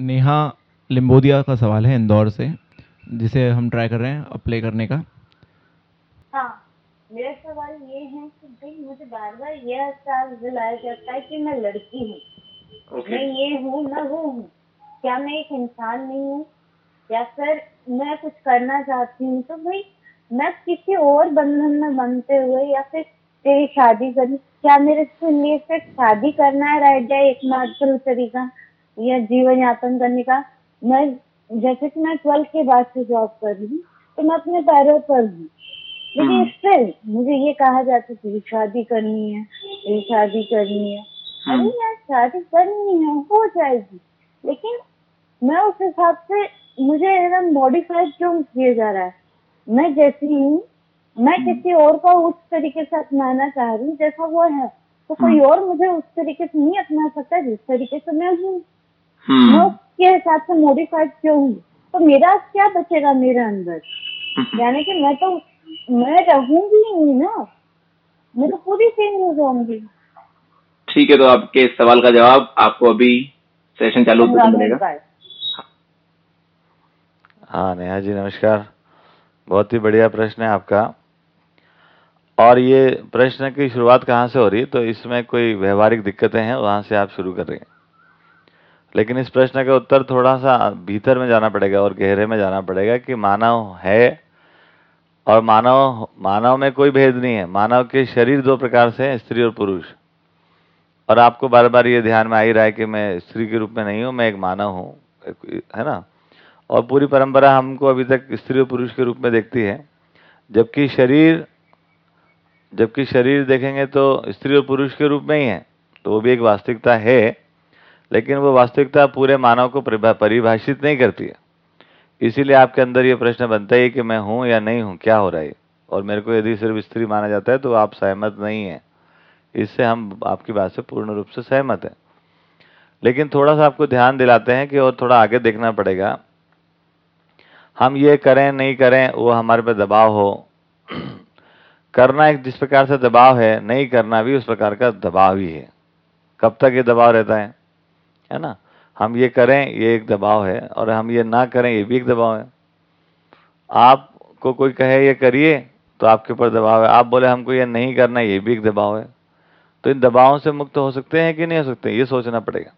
नेहा लिम्बोदिया का सवाल है इंदौर से जिसे हम ट्राई कर रहे हैं अप्लाई करने का। हाँ मेरा सवाल ये है कि भाई मुझे बार बार ये एहसास दिलाया जाता है कि मैं लड़की हूँ। मैं ये हूँ मैं वो हूँ। क्या मैं एक इंसान नहीं हूँ? या फिर मैं कुछ करना चाहती हूँ? तो भाई मैं किसी और बंधन में बनते हुए या फिर तेरी शादी करनी क्या मेरे से लिए सिर्फ़ शादी करना है रह जाए एकमात्र तरीका? या जीवन यापन करने का। मैं जैसे कि मैं ट्वेल्थ के बाद से जॉब कर रही हूँ तो मैं अपने पैरों पर हूँ। लेकिन स्टिल मुझे ये कहा जाता है कि शादी करनी है शादी करनी है। अरे यार शादी करनी है हो जाएगी। लेकिन मैं उस हिसाब से मुझे एकदम मॉडिफाइड क्यों किया जा रहा है? मैं जैसी हूँ मैं किसी और को उस तरीके से अपनाना चाह रही हूँ जैसा वो है। तो कोई और मुझे उस तरीके से नहीं अपना सकता जिस तरीके से मैं हूँ। मैं उसके हिसाब से मॉडिफाइड क्यों हूँ तो मेरा क्या बचेगा मेरे अंदर? यानी कि मैं तो मैं रहूँगी ही नहीं ना? मैं तो पूरी चेंज हो जाऊँगी ठीक है तो आपके इस सवाल का जवाब आपको अभी सेशन चालू होते ही मिलेगा। हाँ नेहा जी नमस्कार। बहुत ही बढ़िया प्रश्न है आपका। और ये प्रश्न की शुरुआत कहाँ से हो रही है? तो इसमें कोई व्यवहारिक दिक्कतें हैं वहाँ से आप शुरू कर रहे हैं। लेकिन इस प्रश्न का उत्तर थोड़ा सा भीतर में जाना पड़ेगा और गहरे में जाना पड़ेगा कि मानव है और मानव मानव में कोई भेद नहीं है। मानव के शरीर दो प्रकार से हैं, स्त्री और पुरुष। और आपको बार बार ये ध्यान में आ ही रहा है कि मैं स्त्री के रूप में नहीं हूँ, मैं एक मानव हूँ, है ना? और पूरी परंपरा हमको अभी तक स्त्री और पुरुष के रूप में देखती है। जबकि शरीर जबकि शरीर देखेंगे तो स्त्री और पुरुष के रूप में ही है तो वो भी एक वास्तविकता है। लेकिन वो वास्तविकता पूरे मानव को परिभा- परिभाषित नहीं करती है। इसीलिए आपके अंदर ये प्रश्न बनता है कि मैं हूँ या नहीं हूँ, क्या हो रहा है और मेरे को यदि सिर्फ़ स्त्री माना जाता है तो आप सहमत नहीं हैं। इससे हम आपकी बात से पूर्ण रूप से सहमत हैं। लेकिन थोड़ा सा आपको ध्यान दिलाते हैं कि और थोड़ा आगे देखना पड़ेगा। हम ये करें, नहीं करें, वो हमारे पे दबाव हो। करना एक जिस प्रकार से दबाव है, नहीं करना भी उस प्रकार का दबाव ही है। कब तक ये दबाव रहता है? है ना? हम ये करें, ये एक दबाव है, और हम ये ना करें, ये भी एक दबाव है। आपको कोई कहे, ये करिए तो आपके ऊपर दबाव है। आप बोले, हमको ये नहीं करना, ये भी एक दबाव है। तो इन दबावों से मुक्त हो सकते हैं कि नहीं हो सकते ये सोचना पड़ेगा।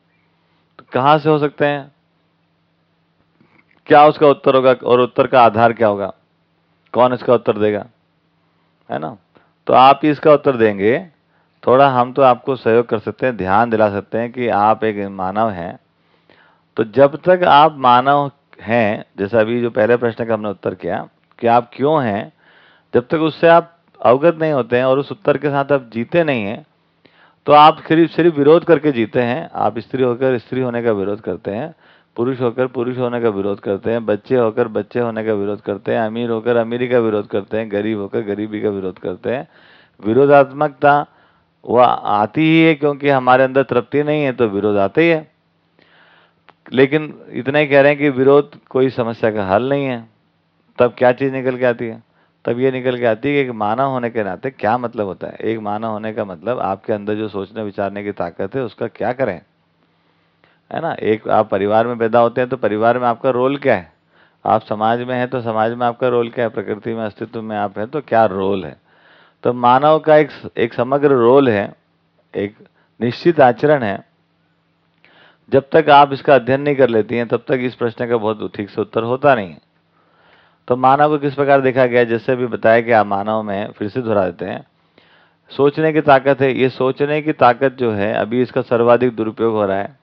तो कहाँ से हो सकते हैं? क्या उसका उत्तर होगा, और उत्तर का आधार क्या होगा? कौन इसका उत्तर देगा? है ना? तो आप इसका उत्तर देंगे। थोड़ा हम तो आपको सहयोग कर सकते हैं, ध्यान दिला सकते हैं कि आप एक मानव हैं। तो जब तक आप मानव हैं, जैसा अभी जो पहले प्रश्न का हमने उत्तर किया, कि आप क्यों हैं, जब तक उससे आप अवगत नहीं होते हैं और उस उत्तर के साथ आप जीते नहीं हैं तो आप सिर्फ़ सिर्फ़ विरोध करके जीते हैं। आप स्त्री होकर स्त्री होने का विरोध करते हैं, पुरुष होकर पुरुष होने का विरोध करते हैं, बच्चे होकर बच्चे होने का विरोध करते हैं, अमीर होकर अमीरी का विरोध करते हैं, गरीब होकर गरीबी का विरोध करते हैं। विरोधात्मकता वह आती ही है क्योंकि हमारे अंदर तृप्ति नहीं है तो विरोध आते ही है। लेकिन इतना ही कह रहे हैं कि विरोध कोई समस्या का हल नहीं है। तब क्या चीज़ निकल के आती है? तब ये निकल के आती है कि एक मानव होने के नाते क्या मतलब होता है? एक मानव होने का मतलब आपके अंदर जो सोचने विचारने की ताकत है, उसका क्या करें? है ना? एक आप परिवार में पैदा होते हैं तो परिवार में आपका रोल क्या है? आप समाज में हैं तो समाज में आपका रोल क्या है? प्रकृति में, अस्तित्व में आप हैं तो क्या रोल है? तो मानव का एक एक समग्र रोल है, एक निश्चित आचरण है। जब तक आप इसका अध्ययन नहीं कर लेती हैं, तब तक इस प्रश्न का बहुत ठीक से उत्तर होता नहीं है। तो मानव को किस प्रकार देखा गया जैसे भी बताया कि आप मानव में फिर से दोहरा देते हैं। सोचने की ताकत है। ये सोचने की ताकत जो है, अभी इसका सर्वाधिक दुरुपयोग हो रहा है।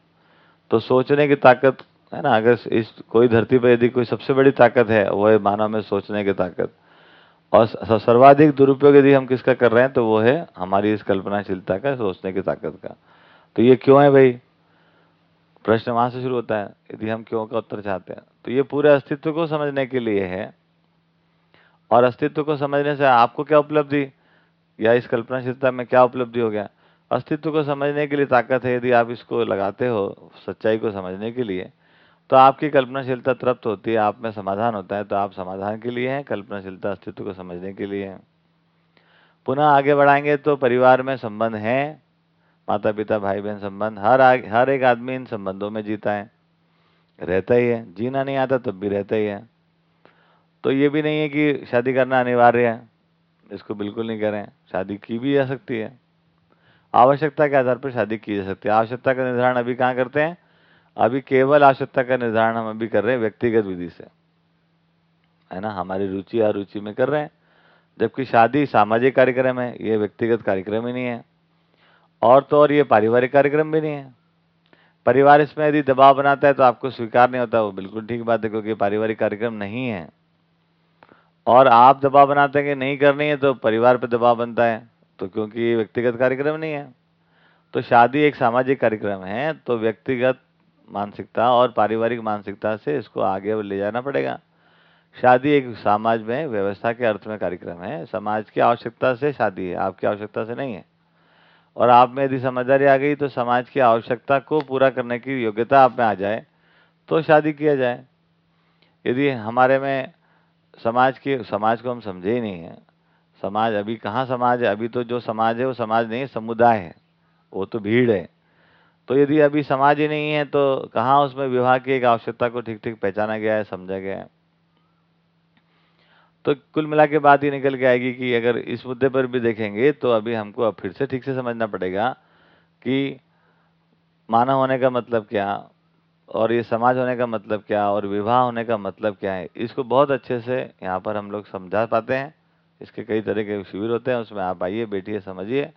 तो सोचने की ताकत, है ना, अगर इस कोई धरती पर यदि कोई सबसे बड़ी ताकत है, वो है मानव में सोचने की ताकत। और सर्वाधिक दुरुपयोग यदि हम किसका कर रहे हैं तो वो है हमारी इस कल्पनाशीलता का, सोचने की ताकत का। तो ये क्यों है भाई? प्रश्न वहाँ से शुरू होता है, यदि हम क्यों का उत्तर चाहते हैं। तो ये पूरे अस्तित्व को समझने के लिए है। और अस्तित्व को समझने से आपको क्या उपलब्धि? या इस कल्पनाशीलता में क्या उपलब्धि हो गया? अस्तित्व को समझने के लिए ताकत है यदि आप इसको लगाते हो सच्चाई को समझने के लिए। तो आपकी कल्पनाशीलता तृप्त होती है आप में समाधान होता है तो आप समाधान के लिए हैं कल्पनाशीलता अस्तित्व को समझने के लिए पुनः आगे बढ़ाएँगे तो परिवार में संबंध हैं माता पिता भाई बहन संबंध हर आग, हर एक आदमी इन संबंधों में जीता है। रहता ही है जीना नहीं आता तब भी रहता ही है। तो ये भी नहीं है कि शादी करना अनिवार्य है इसको बिल्कुल नहीं करें शादी की भी जा सकती है। आवश्यकता के आधार पर शादी की जा सकती है आवश्यकता का निर्धारण अभी कहाँ करते हैं? अभी केवल आवश्यकता का निर्धारण हम अभी कर रहे हैं व्यक्तिगत विधि से। है ना? हमारी रुचि अरुचि में कर रहे हैं। जबकि शादी सामाजिक कार्यक्रम है, ये व्यक्तिगत कार्यक्रम ही नहीं है। और तो और ये पारिवारिक कार्यक्रम भी नहीं है। परिवार इसमें यदि दबाव बनाता है तो आपको स्वीकार नहीं होता, वो बिल्कुल ठीक बात है, क्योंकि पारिवारिक कार्यक्रम नहीं है। और आप दबाव बनाते हैं कि नहीं करनी है तो परिवार पर दबाव बनता है तो क्योंकि ये व्यक्तिगत कार्यक्रम नहीं है। तो शादी एक सामाजिक कार्यक्रम है तो व्यक्तिगत मानसिकता और पारिवारिक मानसिकता से इसको आगे ले जाना पड़ेगा। शादी एक समाज में व्यवस्था के अर्थ में कार्यक्रम है। समाज की आवश्यकता से शादी है, आपकी आवश्यकता से नहीं है। और आप में यदि समझदारी आ गई तो समाज की आवश्यकता को पूरा करने की योग्यता आप में आ जाए तो शादी किया जाए। यदि हमारे में समाज की, समाज को हम समझे ही नहीं है, समाज अभी कहाँ समाज है? अभी तो जो समाज है वो समाज नहीं, समुदाय है। वो तो भीड़ है। तो यदि अभी समाज ही नहीं है तो कहाँ उसमें विवाह की एक आवश्यकता को ठीक ठीक पहचाना गया है, समझा गया है? तो कुल मिला के बात ही निकल के आएगी कि अगर इस मुद्दे पर भी देखेंगे तो अभी हमको अब फिर से ठीक से समझना पड़ेगा कि मानव होने का मतलब क्या, और ये समाज होने का मतलब क्या, और विवाह होने का मतलब क्या है, इसको बहुत अच्छे से यहाँ पर हम लोग समझा पाते हैं। इसके कई तरह के शिविर होते हैं, उसमें आप आइए, बैठिए, समझिए।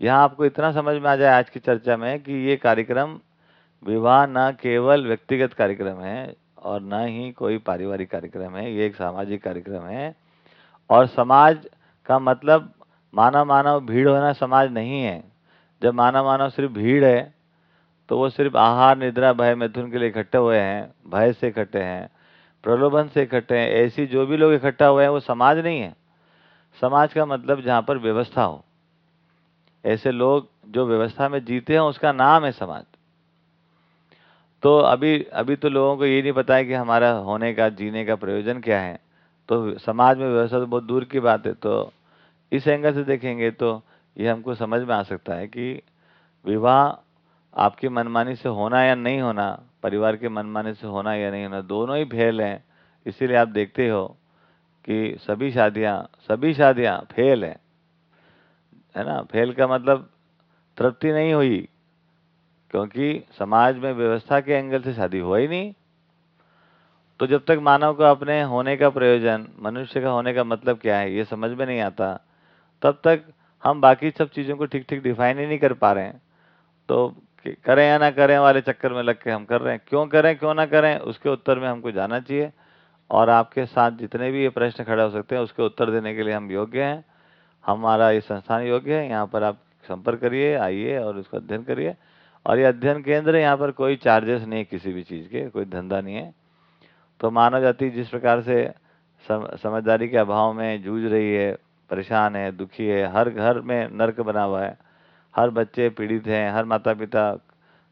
यहाँ आपको इतना समझ में आ जाए आज की चर्चा में कि ये कार्यक्रम विवाह न केवल व्यक्तिगत कार्यक्रम है और न ही कोई पारिवारिक कार्यक्रम है, ये एक सामाजिक कार्यक्रम है। और समाज का मतलब मानव मानव भीड़ होना समाज नहीं है। जब मानव मानव सिर्फ़ भीड़ है तो वो सिर्फ़ आहार, निद्रा, भय, मैथुन के लिए इकट्ठे हुए हैं, भय से इकट्ठे हैं, प्रलोभन से इकट्ठे हैं, ऐसी जो भी लोग इकट्ठा हुए हैं, वो समाज नहीं है। समाज का मतलब जहाँ पर व्यवस्था हो। ऐसे लोग जो व्यवस्था में जीते हैं, उसका नाम है समाज। तो अभी अभी तो लोगों को ये नहीं पता है कि हमारा होने का, जीने का प्रयोजन क्या है। तो समाज में व्यवस्था तो बहुत दूर की बात है तो इस एंगल से देखेंगे तो ये हमको समझ में आ सकता है कि विवाह आपकी मनमानी से होना या नहीं होना, परिवार के मनमानी से होना या नहीं होना, दोनों ही फेल हैं। इसीलिए आप देखते हो कि सभी शादियाँ सभी शादियाँ फेल हैं। है ना? फेल का मतलब तृप्ति नहीं हुई, क्योंकि समाज में व्यवस्था के एंगल से शादी हुआ ही नहीं। तो जब तक मानव को अपने होने का प्रयोजन, मनुष्य का होने का मतलब क्या है, ये समझ में नहीं आता, तब तक हम बाकी सब चीज़ों को ठीक ठीक डिफाइन ही नहीं कर पा रहे हैं। तो करें या ना करें वाले चक्कर में लग के हम कर रहे हैं। क्यों करें, क्यों ना करें, उसके उत्तर में हमको जाना चाहिए। और आपके साथ जितने भी ये प्रश्न खड़े हो सकते हैं, उसके उत्तर देने के लिए हम योग्य हैं। हमारा ये संस्थान योग्य है यहाँ पर आप संपर्क करिए आइए और उसका अध्ययन करिए। और ये अध्ययन केंद्र यहाँ पर कोई चार्जेस नहीं है किसी भी चीज़ के कोई धंधा नहीं है। तो मानव जाति जिस प्रकार से सम, समझदारी के अभाव में जूझ रही है परेशान है दुखी है हर घर में नर्क बना हुआ है। हर बच्चे पीड़ित हैं हर माता पिता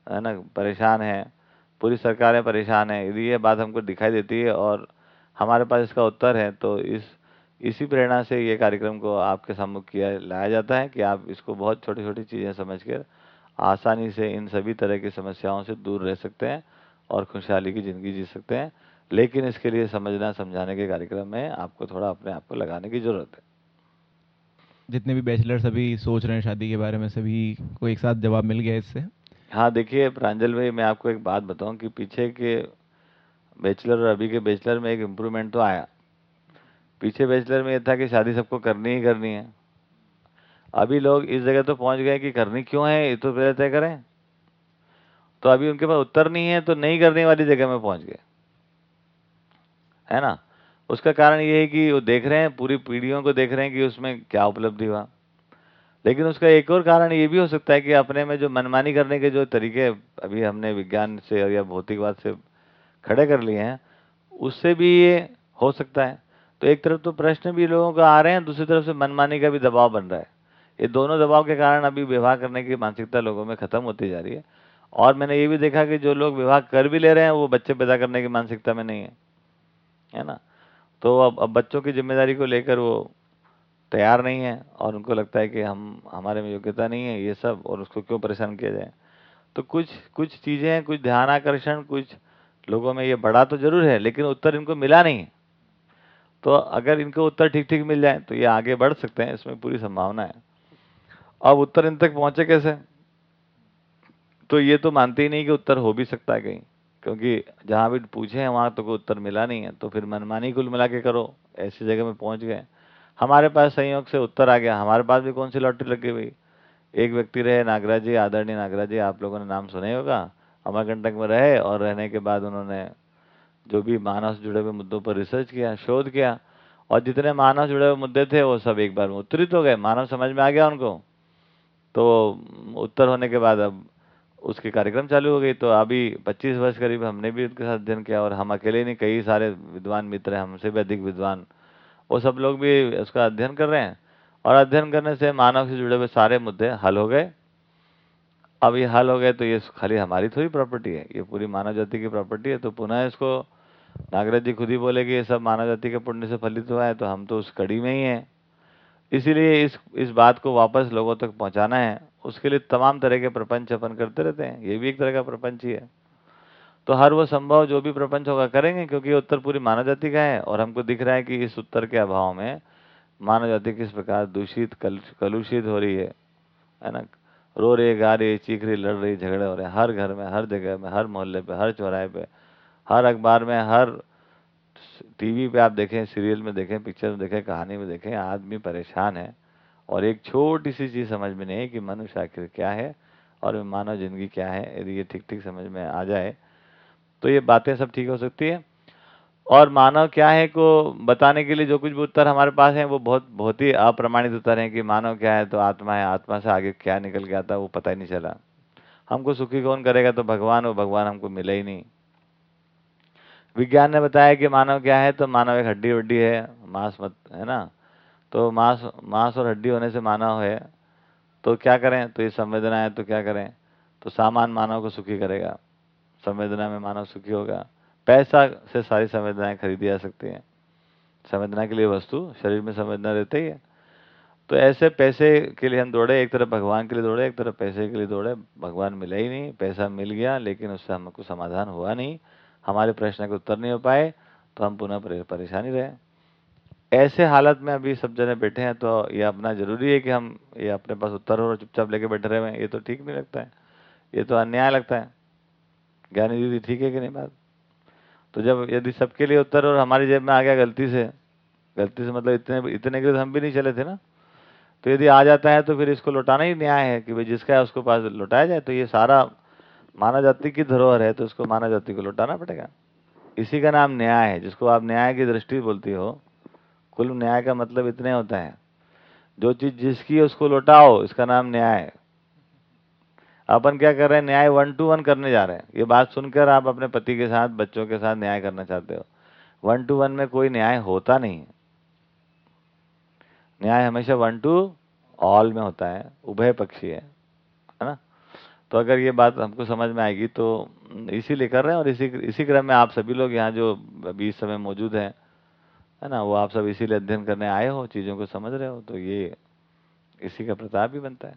है ना परेशान हैं पूरी सरकारें परेशान हैं। यदि ये बात हमको दिखाई देती है और हमारे पास इसका उत्तर है तो इस इसी प्रेरणा से ये कार्यक्रम को आपके सम्मुख किया लाया जाता है कि आप इसको बहुत छोटी छोटी चीज़ें समझ कर आसानी से इन सभी तरह की समस्याओं से दूर रह सकते हैं और खुशहाली की ज़िंदगी जी सकते हैं। लेकिन इसके लिए समझना समझाने के कार्यक्रम में आपको थोड़ा अपने आप को लगाने की ज़रूरत है। जितने भी बैचलर सभी सोच रहे हैं शादी के बारे में सभी को एक साथ जवाब मिल गया इससे। हाँ देखिए प्रांजल भाई मैं आपको एक बात बताऊँ कि पीछे के बैचलर और अभी के बैचलर में एक इम्प्रूवमेंट तो आया। पीछे बैचलर में यह था कि शादी सबको करनी ही करनी है। अभी लोग इस जगह तो पहुँच गए कि करनी क्यों है, ये तो पहले तय करें। तो अभी उनके पास उत्तर नहीं है तो नहीं करने वाली जगह में पहुँच गए। है ना? उसका कारण ये है कि वो देख रहे हैं, पूरी पीढ़ियों को देख रहे हैं कि उसमें क्या उपलब्धि हुआ। लेकिन उसका एक और कारण ये भी हो सकता है कि अपने में जो मनमानी करने के जो तरीके अभी हमने विज्ञान से या भौतिकवाद से खड़े कर लिए हैं, उससे भी ये हो सकता है। तो एक तरफ़ तो प्रश्न भी लोगों का आ रहे हैं, दूसरी तरफ़ से मनमानी का भी दबाव बन रहा है। ये दोनों दबाव के कारण अभी विवाह करने की मानसिकता लोगों में खत्म होती जा रही है। और मैंने ये भी देखा कि जो लोग विवाह कर भी ले रहे हैं, वो बच्चे पैदा करने की मानसिकता में नहीं है। है ना? तो अब अब बच्चों की ज़िम्मेदारी को लेकर वो तैयार नहीं है, और उनको लगता है कि हम, हमारे में योग्यता नहीं है, ये सब, और उसको क्यों परेशान किया जाए? तो कुछ कुछ चीज़ें कुछ ध्यान आकर्षण कुछ लोगों में ये बढ़ा तो ज़रूर है, लेकिन उत्तर इनको मिला नहीं है। तो अगर इनको उत्तर ठीक ठीक मिल जाए तो ये आगे बढ़ सकते हैं, इसमें पूरी संभावना है। अब उत्तर इन तक पहुँचे कैसे? तो ये तो मानते ही नहीं कि उत्तर हो भी सकता है कहीं, क्योंकि जहाँ भी पूछे हैं, वहाँ तो कोई उत्तर मिला नहीं है तो फिर मनमानी कुल मिला के करो, ऐसी जगह में पहुँच गए। हमारे पास संयोग से उत्तर आ गया, हमारे पास भी कौन सी लॉटरी लगी हुई एक व्यक्ति रहे, नागराज जी, आदरणीय नागराज जी, आप लोगों ने नाम सुना ही होगा? अमरकंटक में रहे और रहने के बाद उन्होंने जो भी मानव से जुड़े हुए मुद्दों पर रिसर्च किया, शोध किया, और जितने मानव से जुड़े हुए मुद्दे थे, वो सब एक बार में उत्तरित हो गए। मानव समझ में आ गया उनको। तो उत्तर होने के बाद अब उसके कार्यक्रम चालू हो गई तो अभी 25 वर्ष करीब हमने भी उनके साथ अध्ययन किया, और हम अकेले नहीं, कई सारे विद्वान मित्र हैं, हमसे भी अधिक विद्वान। वो सब लोग भी उसका अध्ययन कर रहे हैं। और अध्ययन करने से मानव से जुड़े हुए सारे मुद्दे हल हो गए। अब ये हल हो गए तो ये खाली हमारी थोड़ी प्रॉपर्टी है। ये पूरी मानव जाति की प्रॉपर्टी है। तो पुनः इसको नागराज जी खुद ही बोले कि ये सब मानव जाति के पुण्य से फलित हुआ है तो हम तो उस कड़ी में ही हैं। इसीलिए इस इस बात को वापस लोगों तक पहुंचाना है। उसके लिए तमाम तरह के प्रपंच अपन करते रहते हैं। ये भी एक तरह का प्रपंच ही है। तो हर वो संभव जो भी प्रपंच होगा करेंगे, क्योंकि उत्तर पूरी मानव जाति का है, और हमको दिख रहा है कि इस उत्तर के अभाव में मानव जाति किस प्रकार दूषित कलुषित हो रही है। है ना? रो रही गा रही चीख रही लड़ रही झगड़े हो रहे हैं। हर घर में, हर जगह में, हर मोहल्ले पे, हर चौराहे पे हर अखबार में, हर टीवी पे आप देखें, सीरियल में देखें, पिक्चर में देखें, कहानी में देखें, आदमी परेशान है। और एक छोटी सी चीज़ समझ में नहीं है कि मनुष्य आखिर क्या है और मानव ज़िंदगी क्या है, यदि ये ठीक ठीक समझ में आ जाए तो ये बातें सब ठीक हो सकती है। और मानव क्या है को बताने के लिए जो कुछ भी उत्तर हमारे पास है, वो बहुत बहुत ही अप्रमाणित उत्तर है कि मानव क्या है तो आत्मा है, आत्मा से आगे क्या निकल गया था, वो पता ही नहीं चला। हमको सुखी कौन करेगा तो भगवान वो भगवान हमको मिले ही नहीं। विज्ञान ने बताया कि मानव क्या है? तो मानव एक हड्डी वड्डी है, मांस मत, है ना? तो मांस मांस और हड्डी होने से मानव है। तो क्या करें? तो ये संवेदना है तो क्या करें? तो सामान मानव को सुखी करेगा। संवेदना में मानव सुखी होगा। पैसा से सारी संवेदनाएँ खरीदी जा सकती हैं। संवेदना के लिए वस्तु, शरीर में संवेदना रहती ही। तो ऐसे पैसे के लिए हम दौड़े, एक तरफ़ भगवान के लिए दौड़े, एक तरफ़ पैसे के लिए दौड़े। भगवान मिला ही नहीं, पैसा मिल गया, लेकिन उससे हमको समाधान हुआ नहीं। हमारे प्रश्न के उत्तर नहीं हो पाए तो हम पुनः परेशानी रहे। ऐसे हालत में अभी सब जने बैठे हैं तो ये अपना ज़रूरी है कि हम, ये अपने पास उत्तर हो और चुपचाप लेके बैठे रहे हैं। ये तो ठीक नहीं लगता है। ये तो अन्याय लगता है। ज्ञानी दीदी, ठीक है कि नहीं बात? तो जब यदि सबके लिए उत्तर और हमारी जेब में आ गया गलती से गलती से मतलब इतने इतने के तो हम भी नहीं चले थे ना? तो यदि आ जाता है तो फिर इसको लौटाना ही न्याय है कि भाई जिसका है उसको पास लौटाया जाए। तो ये सारा मानव जाति की धरोहर है तो उसको मानव जाति को लौटाना पड़ेगा। इसी का नाम न्याय है, जिसको आप न्याय की दृष्टि बोलती हो, कुल न्याय का मतलब इतने होता है। जो चीज़ जिसकी उसको लौटाओ, इसका नाम न्याय है। अपन क्या कर रहे हैं? न्याय वन टू वन करने जा रहे हैं। ये बात सुनकर आप अपने पति के साथ, बच्चों के साथ न्याय करना चाहते हो। वन टू वन में कोई न्याय होता नहीं न्याय हमेशा वन टू ऑल में होता है। उभय पक्षी है है। तो अगर ये बात हमको समझ में आएगी तो इसीलिए कर रहे हैं और इसी इसी क्रम में आप सभी लोग यहाँ जो अभी इस समय मौजूद हैं, है ना, वो आप सब इसीलिए अध्ययन करने आए हो, चीज़ों को समझ रहे हो तो ये इसी का प्रताप भी बनता है।